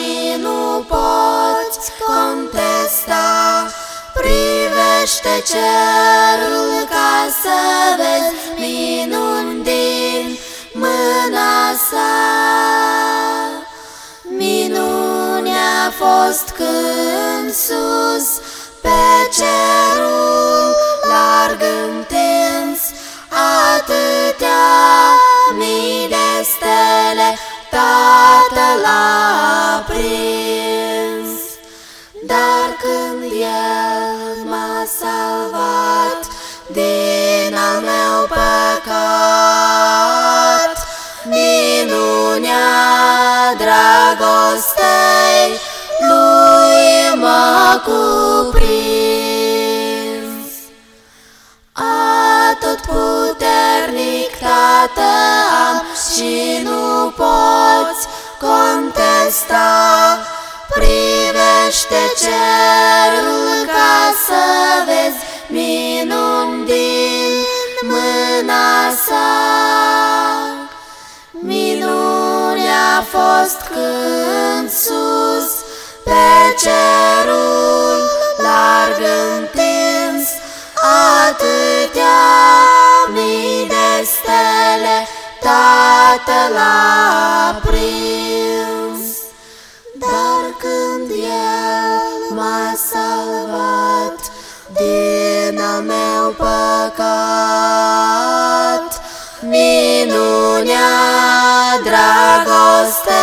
și nu poți contesta. Privește cerul ca să vezi minuni din mâna sa. Minunea a fost când sus pe cerul larg întins Atâtea mii de stele Tatăl a prins. Dar când El m-a salvat Din al meu păcat Minunea dragostei Lui m-a cuprins. Atot puternic Tată am și nu poți contesta Privește cerul ca să vezi minuni din mâna sa. Minunea a fost când sus pe cerul larg întins Atâtea mii de stele Tatăl a prins m-a salvat Din al meu păcat. Minunea dragoste